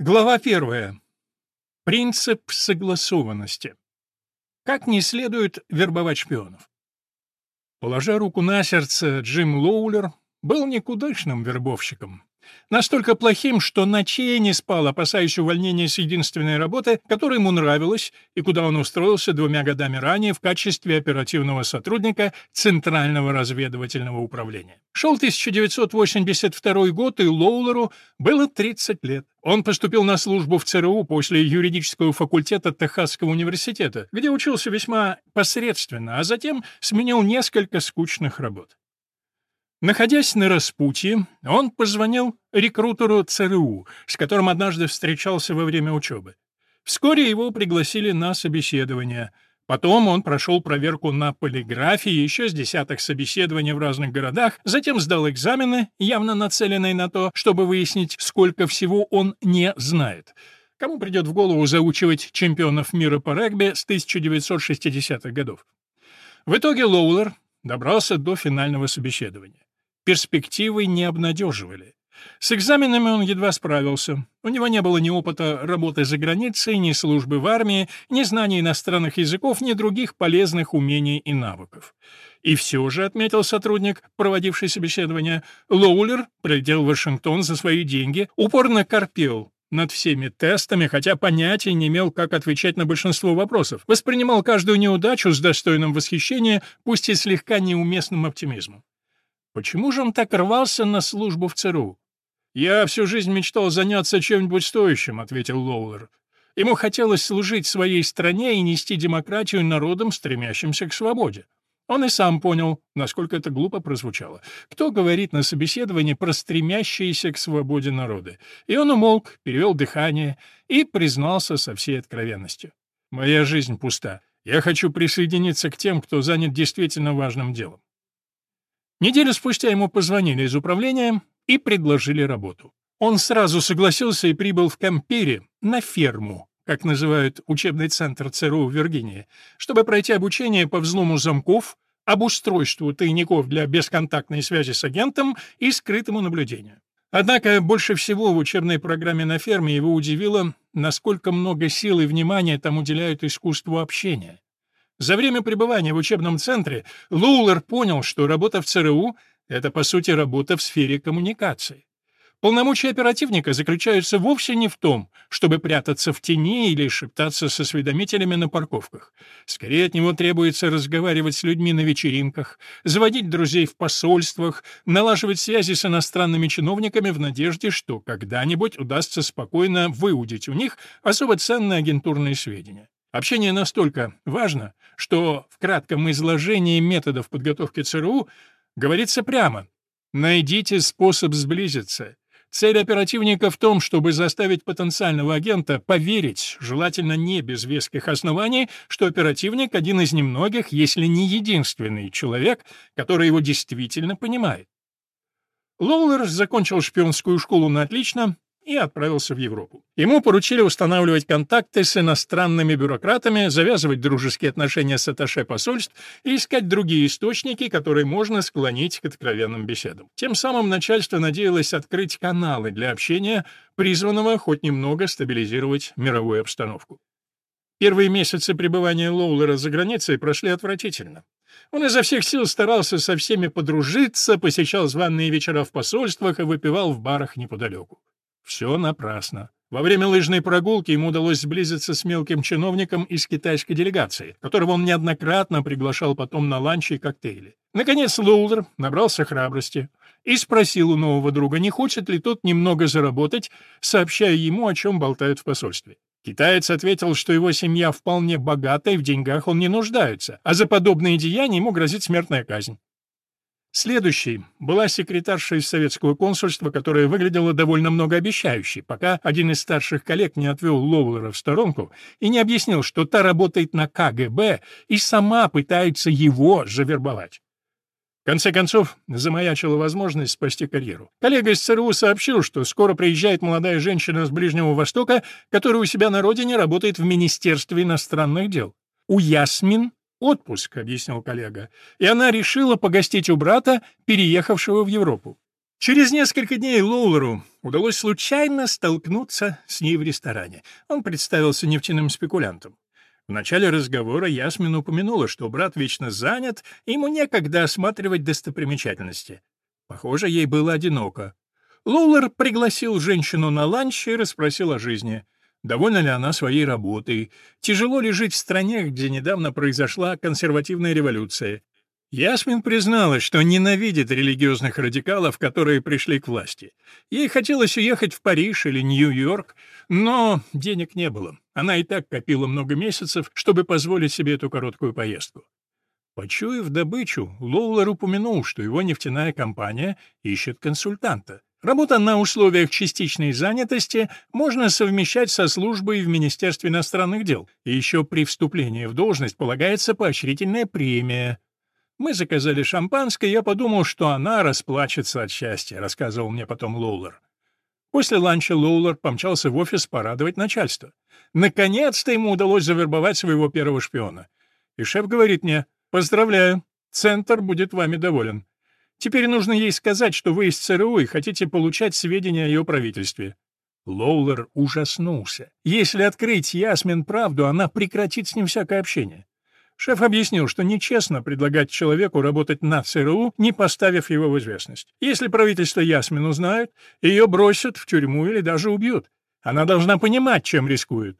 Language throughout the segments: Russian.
Глава первая. Принцип согласованности. Как не следует вербовать шпионов. Положа руку на сердце, Джим Лоулер был никудышным вербовщиком. Настолько плохим, что ночей не спал, опасаясь увольнения с единственной работы, которая ему нравилась и куда он устроился двумя годами ранее в качестве оперативного сотрудника Центрального разведывательного управления. Шел 1982 год, и Лоулеру было 30 лет. Он поступил на службу в ЦРУ после юридического факультета Техасского университета, где учился весьма посредственно, а затем сменил несколько скучных работ. Находясь на распутье, он позвонил рекрутеру ЦРУ, с которым однажды встречался во время учебы. Вскоре его пригласили на собеседование. Потом он прошел проверку на полиграфии, еще с десяток собеседований в разных городах, затем сдал экзамены, явно нацеленные на то, чтобы выяснить, сколько всего он не знает. Кому придет в голову заучивать чемпионов мира по регби с 1960-х годов? В итоге Лоулер добрался до финального собеседования. Перспективы не обнадеживали. С экзаменами он едва справился. У него не было ни опыта работы за границей, ни службы в армии, ни знаний иностранных языков, ни других полезных умений и навыков. И все же, отметил сотрудник, проводивший собеседование, Лоулер прилетел в Вашингтон за свои деньги, упорно корпел над всеми тестами, хотя понятия не имел, как отвечать на большинство вопросов, воспринимал каждую неудачу с достойным восхищения, пусть и слегка неуместным оптимизмом. Почему же он так рвался на службу в ЦРУ? «Я всю жизнь мечтал заняться чем-нибудь стоящим», — ответил Лоулер. Ему хотелось служить своей стране и нести демократию народам, стремящимся к свободе. Он и сам понял, насколько это глупо прозвучало. Кто говорит на собеседовании про стремящиеся к свободе народы? И он умолк, перевел дыхание и признался со всей откровенностью. «Моя жизнь пуста. Я хочу присоединиться к тем, кто занят действительно важным делом. Неделю спустя ему позвонили из управления и предложили работу. Он сразу согласился и прибыл в Кампере на ферму, как называют учебный центр ЦРУ в Виргинии, чтобы пройти обучение по взлому замков, обустройству тайников для бесконтактной связи с агентом и скрытому наблюдению. Однако больше всего в учебной программе на ферме его удивило, насколько много сил и внимания там уделяют искусству общения. За время пребывания в учебном центре Лоулер понял, что работа в ЦРУ — это, по сути, работа в сфере коммуникации. Полномочия оперативника заключаются вовсе не в том, чтобы прятаться в тени или шептаться с осведомителями на парковках. Скорее от него требуется разговаривать с людьми на вечеринках, заводить друзей в посольствах, налаживать связи с иностранными чиновниками в надежде, что когда-нибудь удастся спокойно выудить у них особо ценные агентурные сведения. Общение настолько важно, что в кратком изложении методов подготовки ЦРУ говорится прямо «Найдите способ сблизиться». Цель оперативника в том, чтобы заставить потенциального агента поверить, желательно не без веских оснований, что оперативник — один из немногих, если не единственный человек, который его действительно понимает. Лоулер закончил шпионскую школу на отлично и отправился в Европу. Ему поручили устанавливать контакты с иностранными бюрократами, завязывать дружеские отношения с атташе посольств и искать другие источники, которые можно склонить к откровенным беседам. Тем самым начальство надеялось открыть каналы для общения, призванного хоть немного стабилизировать мировую обстановку. Первые месяцы пребывания Лоулера за границей прошли отвратительно. Он изо всех сил старался со всеми подружиться, посещал званые вечера в посольствах и выпивал в барах неподалеку. Все напрасно. Во время лыжной прогулки ему удалось сблизиться с мелким чиновником из китайской делегации, которого он неоднократно приглашал потом на ланчи и коктейли. Наконец Лоулер набрался храбрости и спросил у нового друга, не хочет ли тот немного заработать, сообщая ему, о чем болтают в посольстве. Китаец ответил, что его семья вполне богата и в деньгах он не нуждается, а за подобные деяния ему грозит смертная казнь. Следующей была секретарша из советского консульства, которая выглядела довольно многообещающей, пока один из старших коллег не отвел Лоулера в сторонку и не объяснил, что та работает на КГБ и сама пытается его завербовать. В конце концов, замаячила возможность спасти карьеру. Коллега из ЦРУ сообщил, что скоро приезжает молодая женщина с Ближнего Востока, которая у себя на родине работает в Министерстве иностранных дел. У Ясмин «Отпуск», — объяснил коллега, и она решила погостить у брата, переехавшего в Европу. Через несколько дней Лоулеру удалось случайно столкнуться с ней в ресторане. Он представился нефтяным спекулянтом. В начале разговора Ясмин упомянула, что брат вечно занят, и ему некогда осматривать достопримечательности. Похоже, ей было одиноко. Лоулер пригласил женщину на ланч и расспросил о жизни. Довольна ли она своей работой? Тяжело ли жить в стране, где недавно произошла консервативная революция? Ясмин призналась, что ненавидит религиозных радикалов, которые пришли к власти. Ей хотелось уехать в Париж или Нью-Йорк, но денег не было. Она и так копила много месяцев, чтобы позволить себе эту короткую поездку. Почуяв добычу, Лоулер упомянул, что его нефтяная компания ищет консультанта. Работа на условиях частичной занятости можно совмещать со службой в Министерстве иностранных дел, и еще при вступлении в должность полагается поощрительная премия. Мы заказали шампанское, я подумал, что она расплачется от счастья, рассказывал мне потом Лоулер. После ланча Лоулер помчался в офис порадовать начальство. Наконец-то ему удалось завербовать своего первого шпиона. И шеф говорит мне, «Поздравляю, Центр будет вами доволен. Теперь нужно ей сказать, что вы из ЦРУ и хотите получать сведения о ее правительстве». Лоулер ужаснулся. Если открыть Ясмин правду, она прекратит с ним всякое общение. Шеф объяснил, что нечестно предлагать человеку работать на ЦРУ, не поставив его в известность. Если правительство Ясмин узнает, ее бросят в тюрьму или даже убьют. Она должна понимать, чем рискует.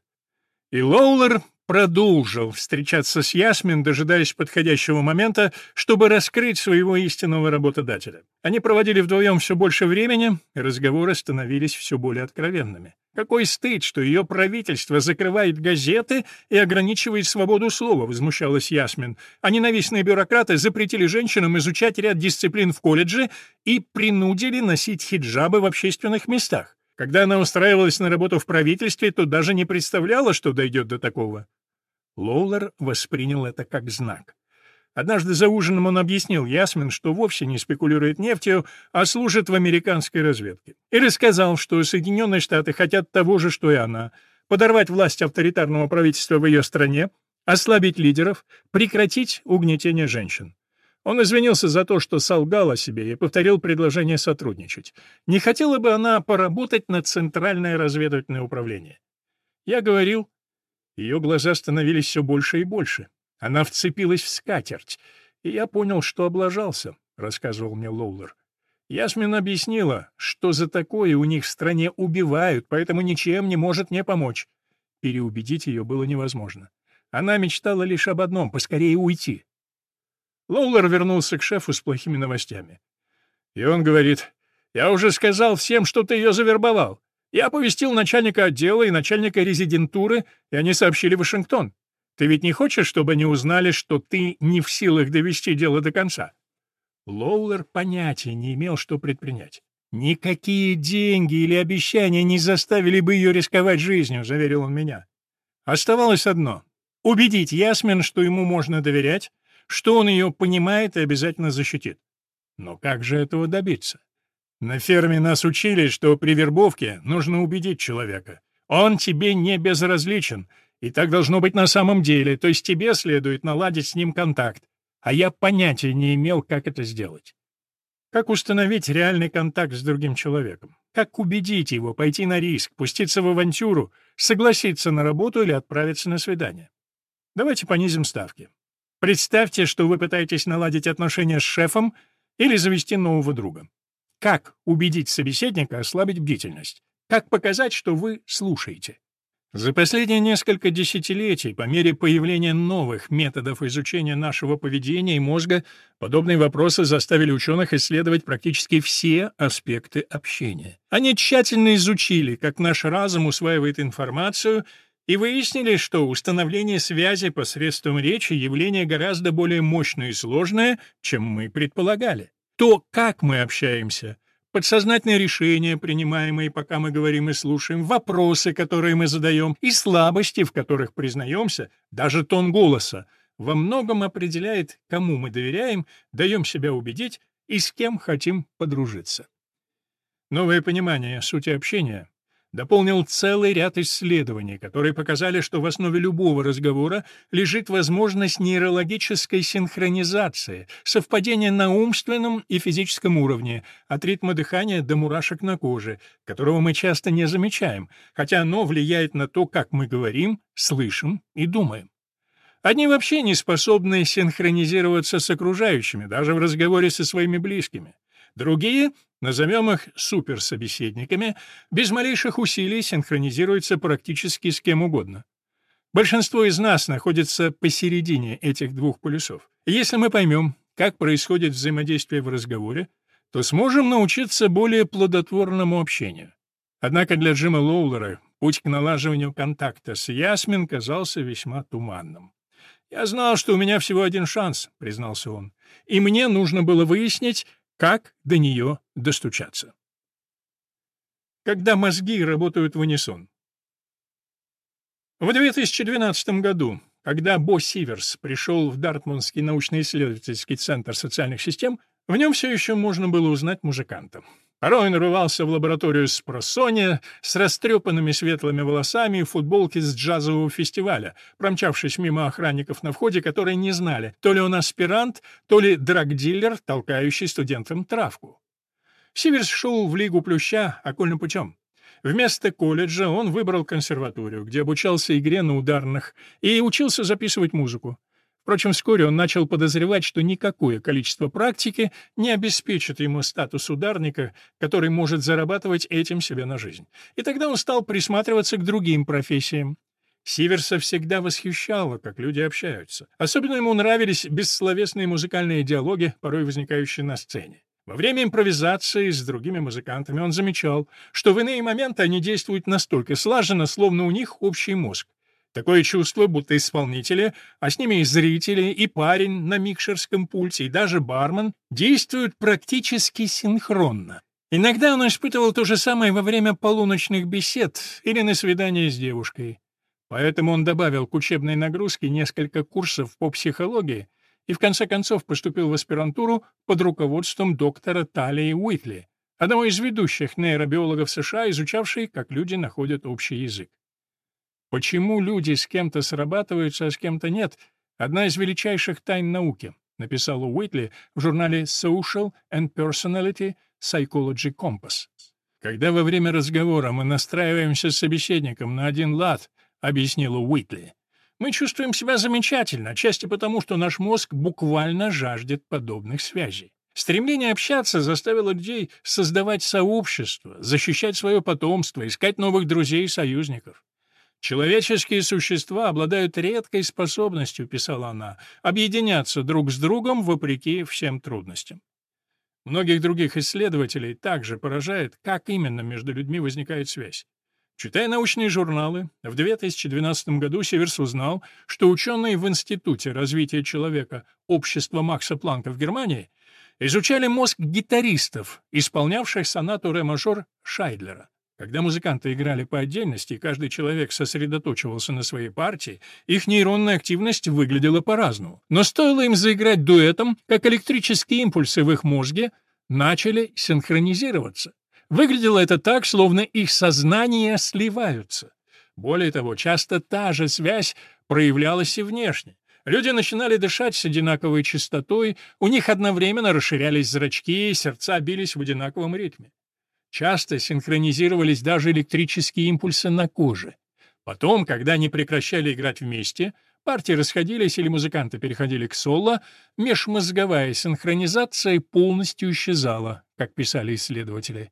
И Лоулер продолжил встречаться с Ясмин, дожидаясь подходящего момента, чтобы раскрыть своего истинного работодателя. Они проводили вдвоем все больше времени, и разговоры становились все более откровенными. Какой стыд, что ее правительство закрывает газеты и ограничивает свободу слова, возмущалась Ясмин. А ненавистные бюрократы запретили женщинам изучать ряд дисциплин в колледже и принудили носить хиджабы в общественных местах. Когда она устраивалась на работу в правительстве, то даже не представляла, что дойдет до такого. Лоулер воспринял это как знак. Однажды за ужином он объяснил Ясмин, что вовсе не спекулирует нефтью, а служит в американской разведке. И рассказал, что Соединенные Штаты хотят того же, что и она — подорвать власть авторитарного правительства в ее стране, ослабить лидеров, прекратить угнетение женщин. Он извинился за то, что солгал о себе и повторил предложение сотрудничать. Не хотела бы она поработать на Центральное разведывательное управление. Я говорил, ее глаза становились все больше и больше. Она вцепилась в скатерть, и я понял, что облажался, — рассказывал мне Лоулер. Ясмин объяснила, что за такое у них в стране убивают, поэтому ничем не может мне помочь. Переубедить ее было невозможно. Она мечтала лишь об одном — поскорее уйти. Лоулер вернулся к шефу с плохими новостями. И он говорит, «Я уже сказал всем, что ты ее завербовал. Я оповестил начальника отдела и начальника резидентуры, и они сообщили Вашингтон. Ты ведь не хочешь, чтобы они узнали, что ты не в силах довести дело до конца?» Лоулер понятия не имел, что предпринять. «Никакие деньги или обещания не заставили бы ее рисковать жизнью», — заверил он меня. Оставалось одно — убедить Ясмин, что ему можно доверять, что он ее понимает и обязательно защитит. Но как же этого добиться? На ферме нас учили, что при вербовке нужно убедить человека. Он тебе не безразличен, и так должно быть на самом деле, то есть тебе следует наладить с ним контакт. А я понятия не имел, как это сделать. Как установить реальный контакт с другим человеком? Как убедить его пойти на риск, пуститься в авантюру, согласиться на работу или отправиться на свидание? Давайте понизим ставки. Представьте, что вы пытаетесь наладить отношения с шефом или завести нового друга. Как убедить собеседника ослабить бдительность? Как показать, что вы слушаете? За последние несколько десятилетий, по мере появления новых методов изучения нашего поведения и мозга, подобные вопросы заставили ученых исследовать практически все аспекты общения. Они тщательно изучили, как наш разум усваивает информацию, и выяснили, что установление связи посредством речи — явление гораздо более мощное и сложное, чем мы предполагали. То, как мы общаемся, подсознательные решения, принимаемые, пока мы говорим и слушаем, вопросы, которые мы задаем, и слабости, в которых признаемся, даже тон голоса, во многом определяет, кому мы доверяем, даем себя убедить и с кем хотим подружиться. Новое понимание сути общения дополнил целый ряд исследований, которые показали, что в основе любого разговора лежит возможность нейрологической синхронизации, совпадения на умственном и физическом уровне, от ритма дыхания до мурашек на коже, которого мы часто не замечаем, хотя оно влияет на то, как мы говорим, слышим и думаем. Одни вообще не способны синхронизироваться с окружающими, даже в разговоре со своими близкими. Другие, назовем их суперсобеседниками, без малейших усилий синхронизируются практически с кем угодно. Большинство из нас находится посередине этих двух полюсов. если мы поймем, как происходит взаимодействие в разговоре, то сможем научиться более плодотворному общению. Однако для Джима Лоулера путь к налаживанию контакта с Ясмин казался весьма туманным. «Я знал, что у меня всего один шанс», — признался он, «и мне нужно было выяснить, как до нее достучаться». Когда мозги работают в унисон. В 2012 году, когда Бо Сиверс пришел в Дартмундский научно-исследовательский центр социальных систем, в нем все еще можно было узнать музыканта. Порой нарывался в лабораторию с просонья, с растрепанными светлыми волосами и футболке с джазового фестиваля, промчавшись мимо охранников на входе, которые не знали, то ли он аспирант, то ли драгдиллер, толкающий студентам травку. Сиверс шел в Лигу Плюща окольным путем. Вместо колледжа он выбрал консерваторию, где обучался игре на ударных и учился записывать музыку. Впрочем, вскоре он начал подозревать, что никакое количество практики не обеспечит ему статус ударника, который может зарабатывать этим себе на жизнь. И тогда он стал присматриваться к другим профессиям. Сиверса всегда восхищало, как люди общаются. Особенно ему нравились бессловесные музыкальные диалоги, порой возникающие на сцене. Во время импровизации с другими музыкантами он замечал, что в иные моменты они действуют настолько слаженно, словно у них общий мозг. Такое чувство, будто исполнители, а с ними и зрители, и парень на микшерском пульте, и даже бармен действуют практически синхронно. Иногда он испытывал то же самое во время полуночных бесед или на свидании с девушкой. Поэтому он добавил к учебной нагрузке несколько курсов по психологии и в конце концов поступил в аспирантуру под руководством доктора Талии Уитли, одного из ведущих нейробиологов США, изучавшей, как люди находят общий язык. Почему люди с кем-то срабатываются, а с кем-то нет — одна из величайших тайн науки, написал Уитли в журнале Social and Personality Psychology Compass. Когда во время разговора мы настраиваемся с собеседником на один лад, объяснила Уитли, мы чувствуем себя замечательно, отчасти потому, что наш мозг буквально жаждет подобных связей. Стремление общаться заставило людей создавать сообщество, защищать свое потомство, искать новых друзей и союзников. «Человеческие существа обладают редкой способностью, — писала она, — объединяться друг с другом вопреки всем трудностям. Многих других исследователей также поражает, как именно между людьми возникает связь. Читая научные журналы, в 2012 году Северс узнал, что ученые в Институте развития человека Общества Макса Планка в Германии изучали мозг гитаристов, исполнявших сонату ре-мажор Шайдлера. Когда музыканты играли по отдельности, и каждый человек сосредоточивался на своей партии, их нейронная активность выглядела по-разному. Но стоило им заиграть дуэтом, как электрические импульсы в их мозге начали синхронизироваться. Выглядело это так, словно их сознания сливаются. Более того, часто та же связь проявлялась и внешне. Люди начинали дышать с одинаковой частотой, у них одновременно расширялись зрачки, сердца бились в одинаковом ритме. Часто синхронизировались даже электрические импульсы на коже. Потом, когда они прекращали играть вместе, партии расходились или музыканты переходили к соло, межмозговая синхронизация полностью исчезала, как писали исследователи.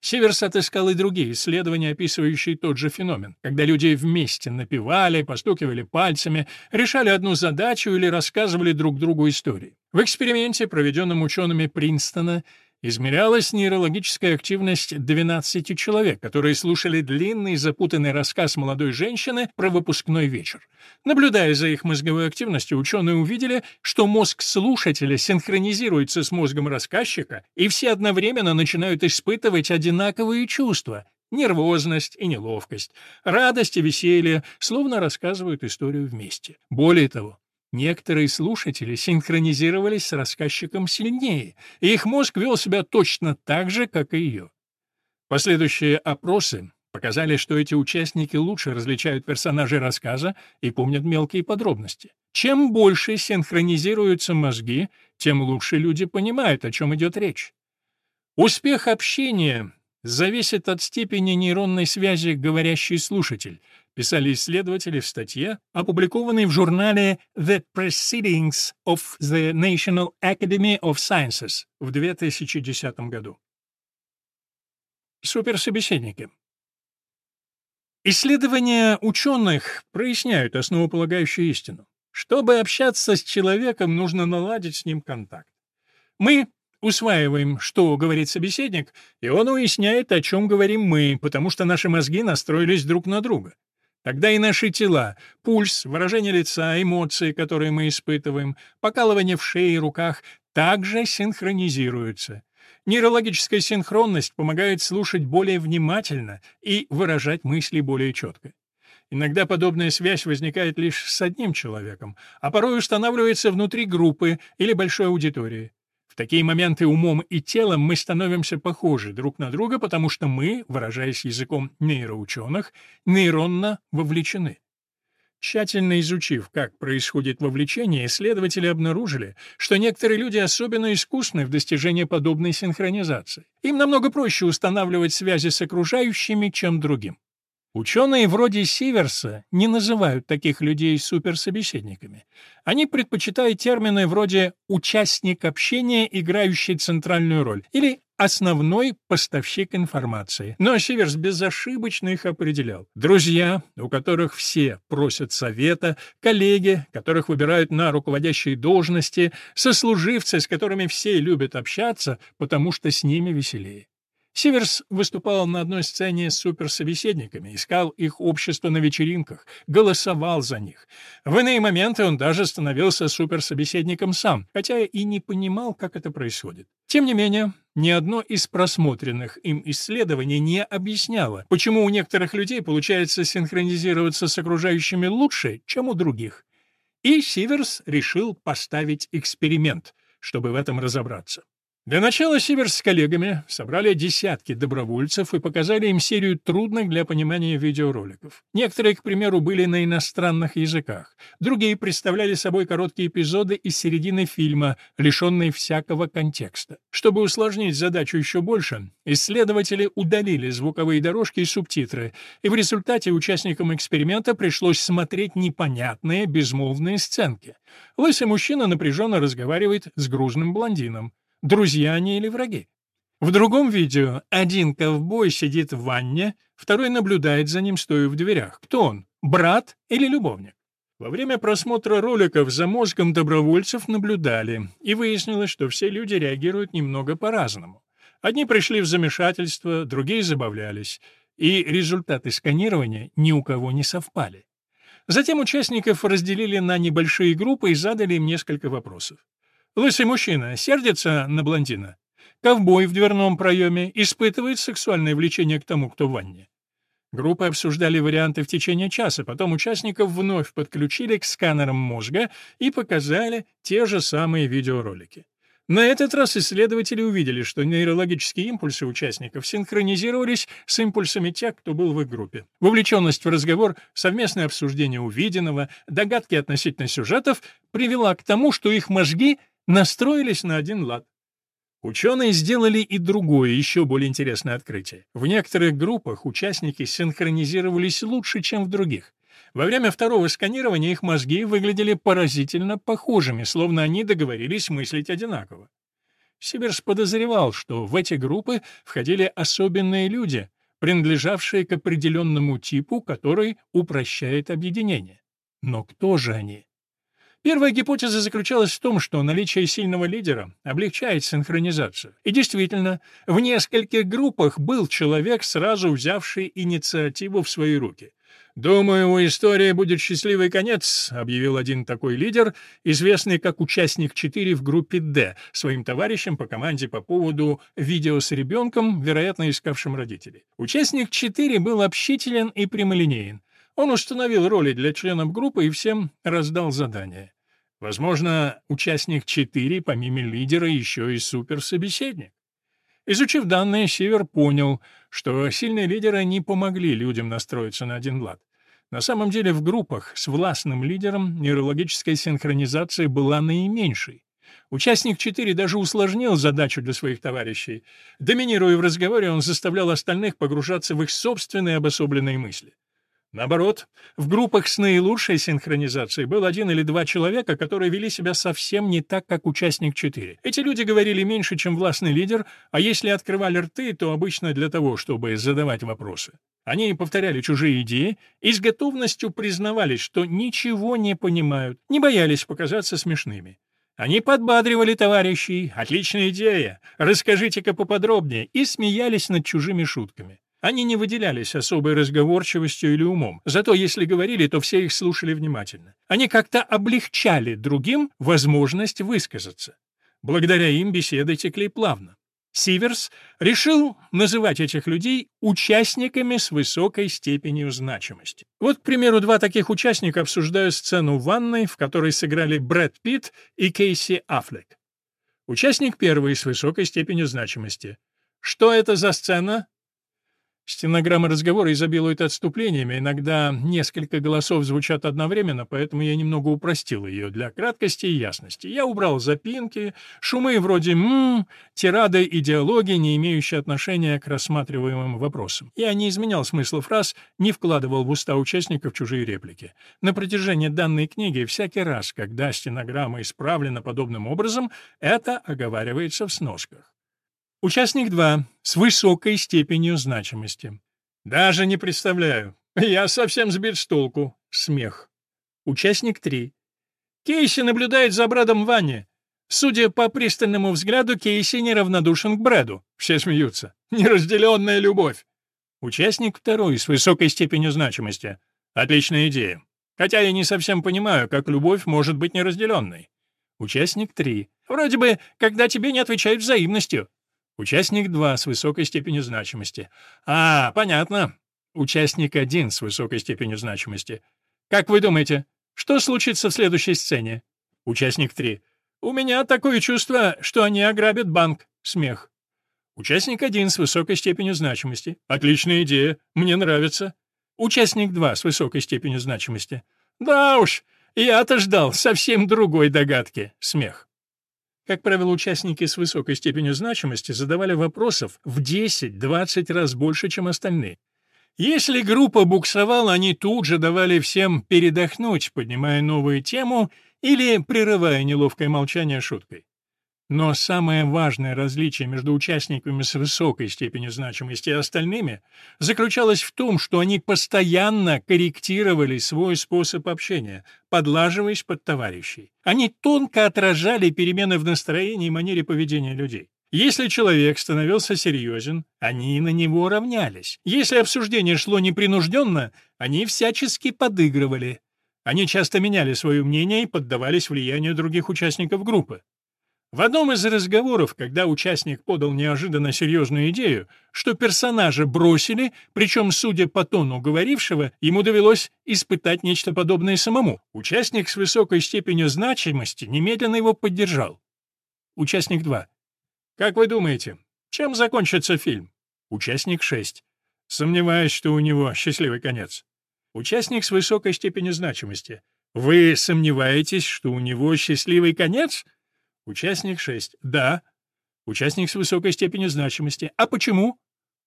Сиверс отыскал и другие исследования, описывающие тот же феномен, когда люди вместе напевали, постукивали пальцами, решали одну задачу или рассказывали друг другу истории. В эксперименте, проведенном учеными Принстона, измерялась нейрологическая активность 12 человек, которые слушали длинный запутанный рассказ молодой женщины про выпускной вечер. Наблюдая за их мозговой активностью, ученые увидели, что мозг слушателя синхронизируется с мозгом рассказчика, и все одновременно начинают испытывать одинаковые чувства — нервозность и неловкость, радость и веселье, словно рассказывают историю вместе. Более того, Некоторые слушатели синхронизировались с рассказчиком сильнее, и их мозг вел себя точно так же, как и ее. Последующие опросы, показали, что эти участники лучше различают персонажей рассказа и помнят мелкие подробности. Чем больше синхронизируются мозги, тем лучше люди понимают, о чем идет речь. Успех общения зависит от степени нейронной связи говорящий слушатель, писали исследователи в статье, опубликованной в журнале The Proceedings of the National Academy of Sciences в 2010 году. Суперсобеседники. Исследования ученых проясняют основополагающую истину. Чтобы общаться с человеком, нужно наладить с ним контакт. Мы усваиваем, что говорит собеседник, и он уясняет, о чем говорим мы, потому что наши мозги настроились друг на друга. Тогда и наши тела, пульс, выражение лица, эмоции, которые мы испытываем, покалывание в шее и руках, также синхронизируются. Нейрологическая синхронность помогает слушать более внимательно и выражать мысли более четко. Иногда подобная связь возникает лишь с одним человеком, а порой устанавливается внутри группы или большой аудитории такие моменты умом и телом мы становимся похожи друг на друга, потому что мы, выражаясь языком нейроученых, нейронно вовлечены. Тщательно изучив, как происходит вовлечение, исследователи обнаружили, что некоторые люди особенно искусны в достижении подобной синхронизации. Им намного проще устанавливать связи с окружающими, чем другим. Ученые вроде Сиверса не называют таких людей суперсобеседниками. Они предпочитают термины вроде «участник общения, играющий центральную роль» или «основной поставщик информации». Но Сиверс безошибочно их определял. Друзья, у которых все просят совета, коллеги, которых выбирают на руководящие должности, сослуживцы, с которыми все любят общаться, потому что с ними веселее. Сиверс выступал на одной сцене с суперсобеседниками, искал их общество на вечеринках, голосовал за них. В иные моменты он даже становился суперсобеседником сам, хотя и не понимал, как это происходит. Тем не менее, ни одно из просмотренных им исследований не объясняло, почему у некоторых людей получается синхронизироваться с окружающими лучше, чем у других. И Сиверс решил поставить эксперимент, чтобы в этом разобраться. Для начала Сиверс с коллегами собрали десятки добровольцев и показали им серию трудных для понимания видеороликов. Некоторые, к примеру, были на иностранных языках. Другие представляли собой короткие эпизоды из середины фильма, лишенные всякого контекста. Чтобы усложнить задачу еще больше, исследователи удалили звуковые дорожки и субтитры, и в результате участникам эксперимента пришлось смотреть непонятные безмолвные сценки. Лысый мужчина напряженно разговаривает с грузным блондином. Друзья они или враги? В другом видео один ковбой сидит в ванне, второй наблюдает за ним, стоя в дверях. Кто он? Брат или любовник? Во время просмотра роликов за мозгом добровольцев наблюдали, и выяснилось, что все люди реагируют немного по-разному. Одни пришли в замешательство, другие забавлялись, и результаты сканирования ни у кого не совпали. Затем участников разделили на небольшие группы и задали им несколько вопросов. Лысый мужчина сердится на блондина. Ковбой в дверном проеме испытывает сексуальное влечение к тому, кто в ванне. Группы обсуждали варианты в течение часа, потом участников вновь подключили к сканерам мозга и показали те же самые видеоролики. На этот раз исследователи увидели, что нейрологические импульсы участников синхронизировались с импульсами тех, кто был в их группе. Вовлеченность в разговор, совместное обсуждение увиденного, догадки относительно сюжетов привела к тому, что их мозги настроились на один лад. Ученые сделали и другое, еще более интересное открытие. В некоторых группах участники синхронизировались лучше, чем в других. Во время второго сканирования их мозги выглядели поразительно похожими, словно они договорились мыслить одинаково. Сибирс подозревал, что в эти группы входили особенные люди, принадлежавшие к определенному типу, который упрощает объединение. Но кто же они? Первая гипотеза заключалась в том, что наличие сильного лидера облегчает синхронизацию. И действительно, в нескольких группах был человек, сразу взявший инициативу в свои руки. «Думаю, у истории будет счастливый конец», — объявил один такой лидер, известный как участник 4 в группе «Д», своим товарищам по команде по поводу видео с ребенком, вероятно, искавшим родителей. Участник 4 был общителен и прямолинеен. Он установил роли для членов группы и всем раздал задания. Возможно, участник 4, помимо лидера, еще и суперсобеседник. Изучив данные, Сивер понял, что сильные лидеры не помогли людям настроиться на один лад. На самом деле в группах с властным лидером нейрологическая синхронизация была наименьшей. Участник 4 даже усложнил задачу для своих товарищей. Доминируя в разговоре, он заставлял остальных погружаться в их собственные обособленные мысли. Наоборот, в группах с наилучшей синхронизацией был один или два человека, которые вели себя совсем не так, как участник 4. Эти люди говорили меньше, чем властный лидер, а если открывали рты, то обычно для того, чтобы задавать вопросы. Они повторяли чужие идеи и с готовностью признавались, что ничего не понимают, не боялись показаться смешными. Они подбадривали товарищей, отличная идея, расскажите-ка поподробнее, и смеялись над чужими шутками. Они не выделялись особой разговорчивостью или умом, зато если говорили, то все их слушали внимательно. Они как-то облегчали другим возможность высказаться. Благодаря им беседы текли плавно. Сиверс решил называть этих людей участниками с высокой степенью значимости. Вот, к примеру, два таких участника обсуждают сцену в ванной, в которой сыграли Брэд Питт и Кейси Аффлек. Участник первый с высокой степенью значимости. Что это за сцена? Стенограмма разговора изобилует отступлениями, иногда несколько голосов звучат одновременно, поэтому я немного упростил ее для краткости и ясности. Я убрал запинки, шумы вроде «ммм», тирады и диалоги, не имеющие отношения к рассматриваемым вопросам. Я не изменял смысл фраз, не вкладывал в уста участников чужие реплики. На протяжении данной книги всякий раз, когда стенограмма исправлена подобным образом, это оговаривается в сносках. Участник 2. С высокой степенью значимости. Даже не представляю. Я совсем сбит с толку. Смех. Участник 3. Кейси наблюдает за Брэдом в ванне. Судя по пристальному взгляду, Кейси неравнодушен к Брэду. Все смеются. Неразделенная любовь. Участник второй с высокой степенью значимости. Отличная идея. Хотя я не совсем понимаю, как любовь может быть неразделенной. Участник 3. Вроде бы, когда тебе не отвечают взаимностью. Участник 2 с высокой степенью значимости. А, понятно. Участник 1 с высокой степенью значимости. Как вы думаете, что случится в следующей сцене? Участник 3. У меня такое чувство, что они ограбят банк. Смех. Участник 1 с высокой степенью значимости. Отличная идея. Мне нравится. Участник 2 с высокой степенью значимости. Да уж, я-то ждал совсем другой догадки. Смех. Как правило, участники с высокой степенью значимости задавали вопросов в 10-20 раз больше, чем остальные. Если группа буксовала, они тут же давали всем передохнуть, поднимая новую тему или прерывая неловкое молчание шуткой. Но самое важное различие между участниками с высокой степенью значимости и остальными заключалось в том, что они постоянно корректировали свой способ общения, подлаживаясь под товарищей. Они тонко отражали перемены в настроении и манере поведения людей. Если человек становился серьезен, они на него равнялись. Если обсуждение шло непринужденно, они всячески подыгрывали. Они часто меняли свое мнение и поддавались влиянию других участников группы. В одном из разговоров, когда участник подал неожиданно серьезную идею, что персонажа бросили, причем, судя по тону говорившего, ему довелось испытать нечто подобное самому, участник с высокой степенью значимости немедленно его поддержал. Участник 2. Как вы думаете, чем закончится фильм? Участник 6. Сомневаюсь, что у него счастливый конец. Участник с высокой степенью значимости. Вы сомневаетесь, что у него счастливый конец? — Участник 6. Да. Участник с высокой степенью значимости. А почему?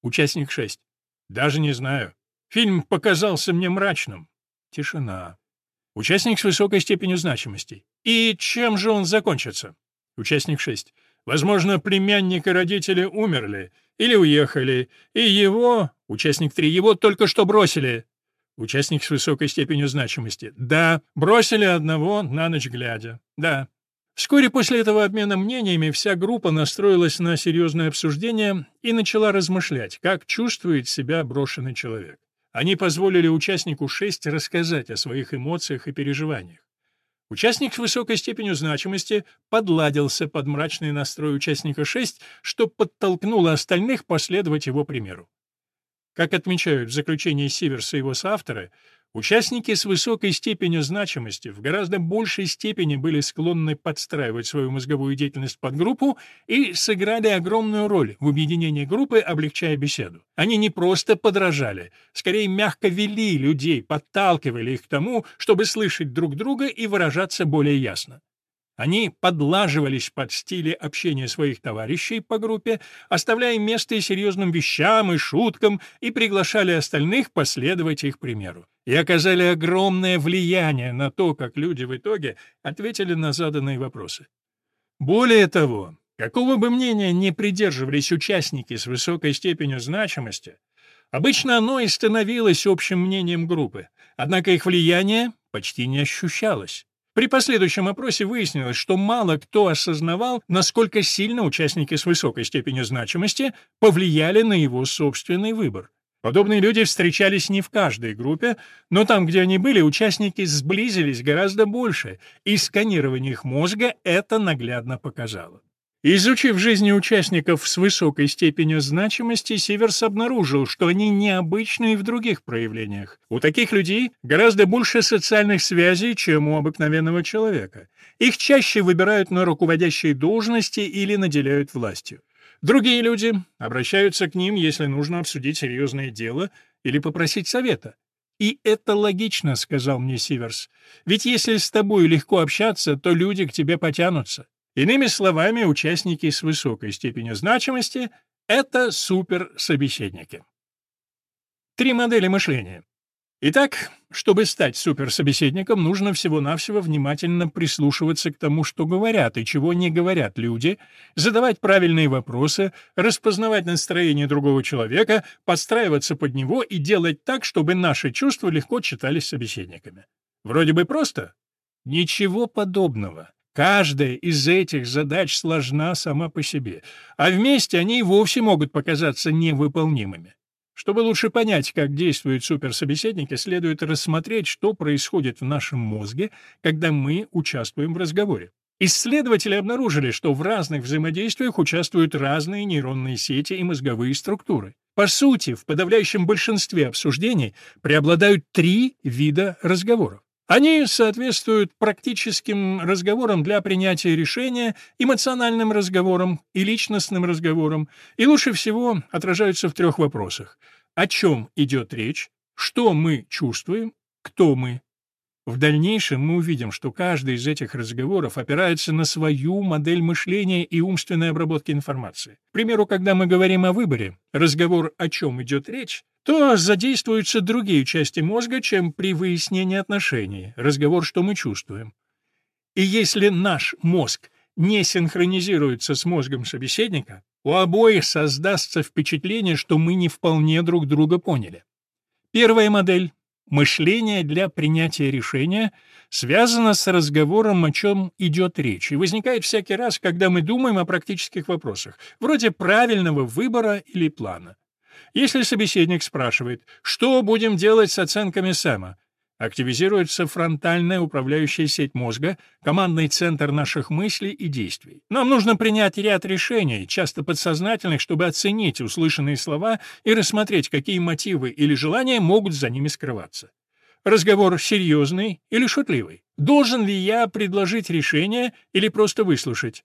Участник 6. Даже не знаю. Фильм показался мне мрачным. Тишина. Участник с высокой степенью значимости. И чем же он закончится? Участник 6. Возможно, племянник и родители умерли или уехали, и его, участник 3, его только что бросили. Участник с высокой степенью значимости. Да, бросили одного на ночь глядя. Да. Вскоре после этого обмена мнениями вся группа настроилась на серьезное обсуждение и начала размышлять, как чувствует себя брошенный человек. Они позволили участнику 6 рассказать о своих эмоциях и переживаниях. Участник с высокой степенью значимости подладился под мрачный настрой участника 6, что подтолкнуло остальных последовать его примеру. Как отмечают в заключении Сиверса и его соавторы, Участники с высокой степенью значимости в гораздо большей степени были склонны подстраивать свою мозговую деятельность под группу и сыграли огромную роль в объединении группы, облегчая беседу. Они не просто подражали, скорее мягко вели людей, подталкивали их к тому, чтобы слышать друг друга и выражаться более ясно. Они подлаживались под стили общения своих товарищей по группе, оставляя место и серьезным вещам, и шуткам, и приглашали остальных последовать их примеру. И оказали огромное влияние на то, как люди в итоге ответили на заданные вопросы. Более того, какого бы мнения не придерживались участники с высокой степенью значимости, обычно оно и становилось общим мнением группы, однако их влияние почти не ощущалось. При последующем опросе выяснилось, что мало кто осознавал, насколько сильно участники с высокой степенью значимости повлияли на его собственный выбор. Подобные люди встречались не в каждой группе, но там, где они были, участники сблизились гораздо больше, и сканирование их мозга это наглядно показало. Изучив жизни участников с высокой степенью значимости, Сиверс обнаружил, что они необычны и в других проявлениях. У таких людей гораздо больше социальных связей, чем у обыкновенного человека. Их чаще выбирают на руководящие должности или наделяют властью. Другие люди обращаются к ним, если нужно обсудить серьезное дело или попросить совета. «И это логично», — сказал мне Сиверс. «Ведь если с тобой легко общаться, то люди к тебе потянутся. Иными словами, участники с высокой степенью значимости — это суперсобеседники. Три модели мышления. Итак, чтобы стать суперсобеседником, нужно всего-навсего внимательно прислушиваться к тому, что говорят и чего не говорят люди, задавать правильные вопросы, распознавать настроение другого человека, подстраиваться под него и делать так, чтобы наши чувства легко читались собеседниками. Вроде бы просто. Ничего подобного. Каждая из этих задач сложна сама по себе, а вместе они и вовсе могут показаться невыполнимыми. Чтобы лучше понять, как действуют суперсобеседники, следует рассмотреть, что происходит в нашем мозге, когда мы участвуем в разговоре. Исследователи обнаружили, что в разных взаимодействиях участвуют разные нейронные сети и мозговые структуры. По сути, в подавляющем большинстве обсуждений преобладают три вида разговоров. Они соответствуют практическим разговорам для принятия решения, эмоциональным разговорам и личностным разговорам, и лучше всего отражаются в трех вопросах. О чем идет речь, что мы чувствуем, кто мы, в дальнейшем мы увидим, что каждый из этих разговоров опирается на свою модель мышления и умственной обработки информации. К примеру, когда мы говорим о выборе, разговор о чем идет речь, то задействуются другие части мозга, чем при выяснении отношений, разговор, что мы чувствуем. И если наш мозг не синхронизируется с мозгом собеседника, у обоих создастся впечатление, что мы не вполне друг друга поняли. Первая модель Мышление для принятия решения связано с разговором, о чем идет речь, и возникает всякий раз, когда мы думаем о практических вопросах, вроде правильного выбора или плана. Если собеседник спрашивает, что будем делать с оценками Сэма, Активизируется фронтальная управляющая сеть мозга, командный центр наших мыслей и действий. Нам нужно принять ряд решений, часто подсознательных, чтобы оценить услышанные слова и рассмотреть, какие мотивы или желания могут за ними скрываться. Разговор серьезный или шутливый? Должен ли я предложить решение или просто выслушать?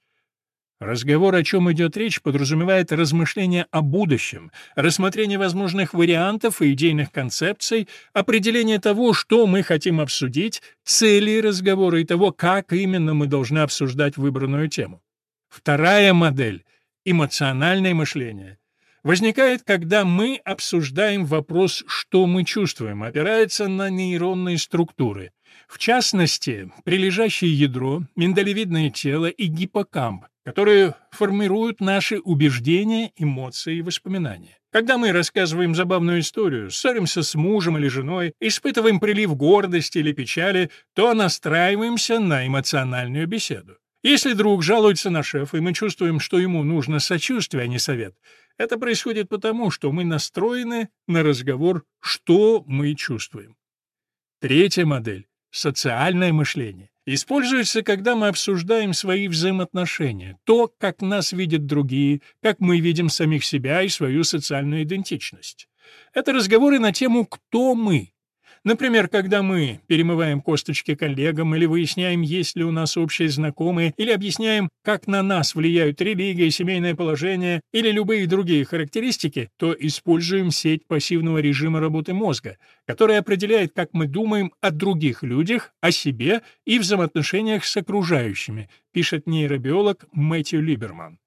Разговор, о чем идет речь, подразумевает размышление о будущем, рассмотрение возможных вариантов и идейных концепций, определение того, что мы хотим обсудить, цели разговора и того, как именно мы должны обсуждать выбранную тему. Вторая модель — эмоциональное мышление — возникает, когда мы обсуждаем вопрос, что мы чувствуем, опирается на нейронные структуры. В частности, прилежащее ядро, миндалевидное тело и гиппокамп, которые формируют наши убеждения, эмоции и воспоминания. Когда мы рассказываем забавную историю, ссоримся с мужем или женой, испытываем прилив гордости или печали, то настраиваемся на эмоциональную беседу. Если друг жалуется на шефа, и мы чувствуем, что ему нужно сочувствие, а не совет, это происходит потому, что мы настроены на разговор «что мы чувствуем». Третья модель — социальное мышление. Используется, когда мы обсуждаем свои взаимоотношения, то, как нас видят другие, как мы видим самих себя и свою социальную идентичность. Это разговоры на тему «кто мы?». Например, когда мы перемываем косточки коллегам или выясняем, есть ли у нас общие знакомые, или объясняем, как на нас влияют религия, семейное положение или любые другие характеристики, то используем сеть пассивного режима работы мозга, которая определяет, как мы думаем о других людях, о себе и взаимоотношениях с окружающими, пишет нейробиолог Мэтью Либерман.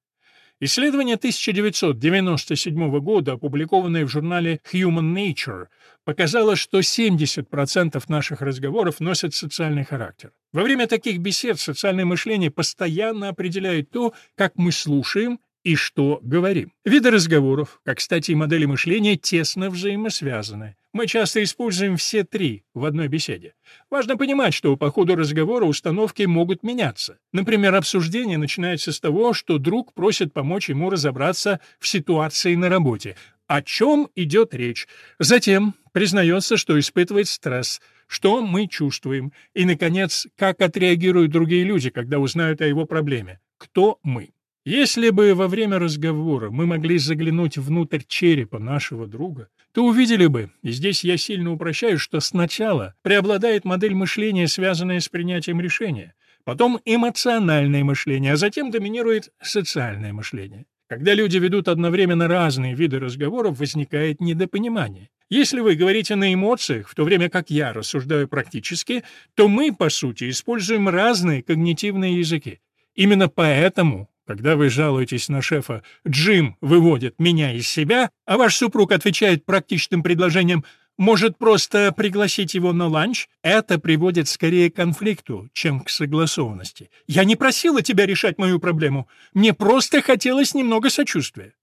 Исследование 1997 года, опубликованное в журнале Human Nature, показало, что 70% наших разговоров носят социальный характер. Во время таких бесед социальное мышление постоянно определяет то, как мы слушаем и что говорим. Виды разговоров, как, кстати, и модели мышления, тесно взаимосвязаны. Мы часто используем все три в одной беседе. Важно понимать, что по ходу разговора установки могут меняться. Например, обсуждение начинается с того, что друг просит помочь ему разобраться в ситуации на работе. О чем идет речь? Затем признается, что испытывает стресс, что мы чувствуем, и, наконец, как отреагируют другие люди, когда узнают о его проблеме. Кто мы? Если бы во время разговора мы могли заглянуть внутрь черепа нашего друга, то увидели бы, и здесь я сильно упрощаю, что сначала преобладает модель мышления, связанная с принятием решения, потом эмоциональное мышление, а затем доминирует социальное мышление. Когда люди ведут одновременно разные виды разговоров, возникает недопонимание. Если вы говорите на эмоциях, в то время как я рассуждаю практически, то мы, по сути, используем разные когнитивные языки. Именно поэтому когда вы жалуетесь на шефа «Джим выводит меня из себя», а ваш супруг отвечает практичным предложением «может просто пригласить его на ланч», это приводит скорее к конфликту, чем к согласованности. «Я не просила тебя решать мою проблему. Мне просто хотелось немного сочувствия».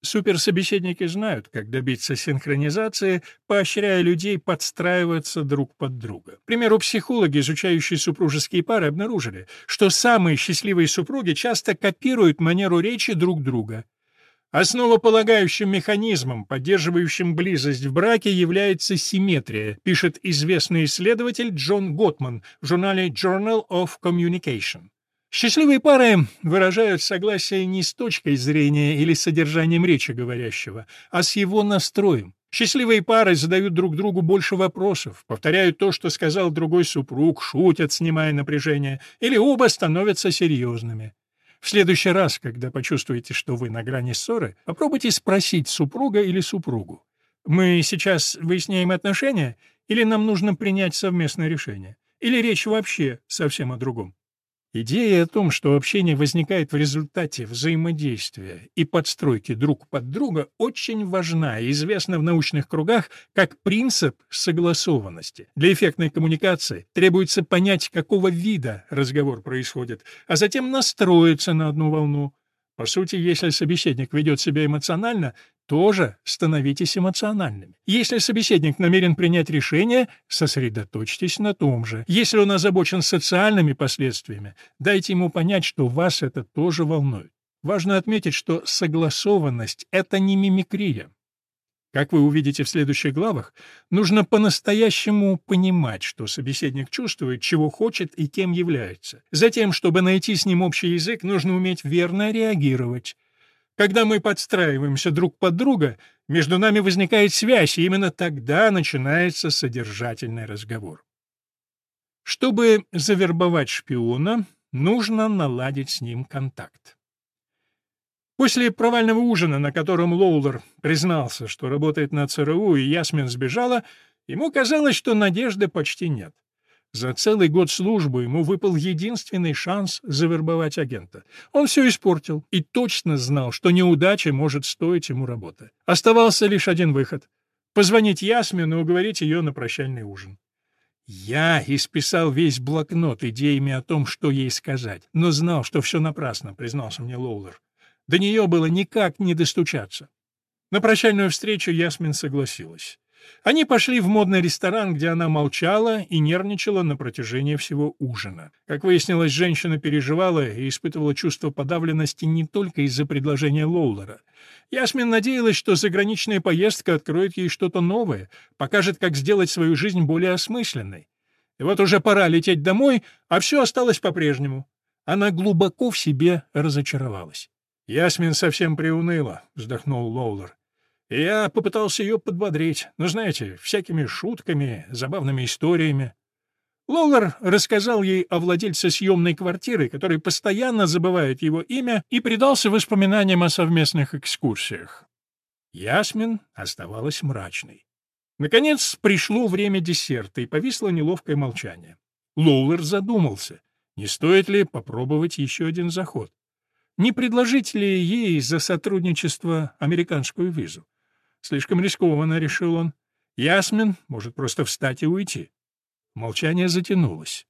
Суперсобеседники знают, как добиться синхронизации, поощряя людей подстраиваться друг под друга. К примеру, психологи, изучающие супружеские пары, обнаружили, что самые счастливые супруги часто копируют манеру речи друг друга. Основополагающим механизмом, поддерживающим близость в браке, является симметрия, пишет известный исследователь Джон Готман в журнале Journal of Communication. Счастливые пары выражают согласие не с точкой зрения или содержанием речи говорящего, а с его настроем. Счастливые пары задают друг другу больше вопросов, повторяют то, что сказал другой супруг, шутят, снимая напряжение, или оба становятся серьезными. В следующий раз, когда почувствуете, что вы на грани ссоры, попробуйте спросить супруга или супругу. «Мы сейчас выясняем отношения, или нам нужно принять совместное решение? Или речь вообще совсем о другом?» Идея о том, что общение возникает в результате взаимодействия и подстройки друг под друга, очень важна и известна в научных кругах как принцип согласованности. Для эффектной коммуникации требуется понять, какого вида разговор происходит, а затем настроиться на одну волну. По сути, если собеседник ведет себя эмоционально, тоже становитесь эмоциональными. Если собеседник намерен принять решение, сосредоточьтесь на том же. Если он озабочен социальными последствиями, дайте ему понять, что вас это тоже волнует. Важно отметить, что согласованность — это не мимикрия. Как вы увидите в следующих главах, нужно по-настоящему понимать, что собеседник чувствует, чего хочет и кем является. Затем, чтобы найти с ним общий язык, нужно уметь верно реагировать. Когда мы подстраиваемся друг под друга, между нами возникает связь, и именно тогда начинается содержательный разговор. Чтобы завербовать шпиона, нужно наладить с ним контакт. После провального ужина, на котором Лоулер признался, что работает на ЦРУ, и Ясмин сбежала, ему казалось, что надежды почти нет. За целый год службы ему выпал единственный шанс завербовать агента. Он все испортил и точно знал, что неудача может стоить ему работы. Оставался лишь один выход — позвонить Ясмин и уговорить ее на прощальный ужин. Я исписал весь блокнот идеями о том, что ей сказать, но знал, что все напрасно, признался мне Лоулер. До нее было никак не достучаться. На прощальную встречу Ясмин согласилась. Они пошли в модный ресторан, где она молчала и нервничала на протяжении всего ужина. Как выяснилось, женщина переживала и испытывала чувство подавленности не только из-за предложения Лоулера. Ясмин надеялась, что заграничная поездка откроет ей что-то новое, покажет, как сделать свою жизнь более осмысленной. И вот уже пора лететь домой, а все осталось по-прежнему. Она глубоко в себе разочаровалась. «Ясмин совсем приуныла», — вздохнул Лоулер. Я попытался ее подбодрить, ну, знаете, всякими шутками, забавными историями. Лоллар рассказал ей о владельце съемной квартиры, который постоянно забывает его имя, и предался воспоминаниям о совместных экскурсиях. Ясмин оставалась мрачной. Наконец пришло время десерта, и повисло неловкое молчание. Лоулер задумался, не стоит ли попробовать еще один заход. Не предложить ли ей за сотрудничество американскую визу? Слишком рискованно, решил он. Ясмин может просто встать и уйти. Молчание затянулось.